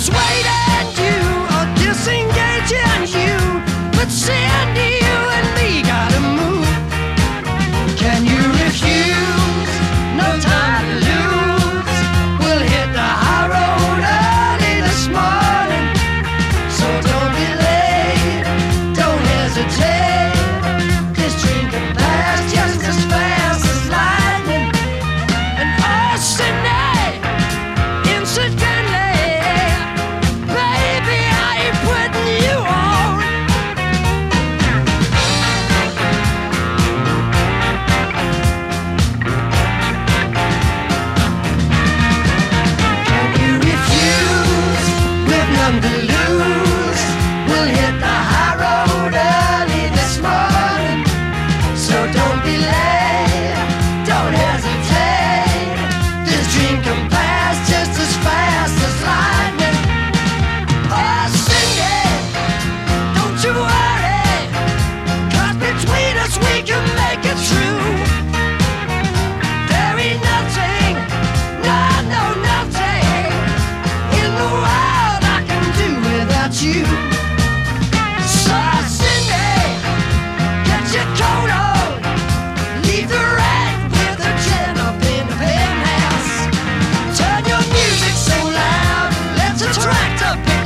persuaded you or disengaging you, but you and me gotta move. Can you refuse? No time to lose. We'll hit the high road early this morning, so don't be late. Don't hesitate. to Tractor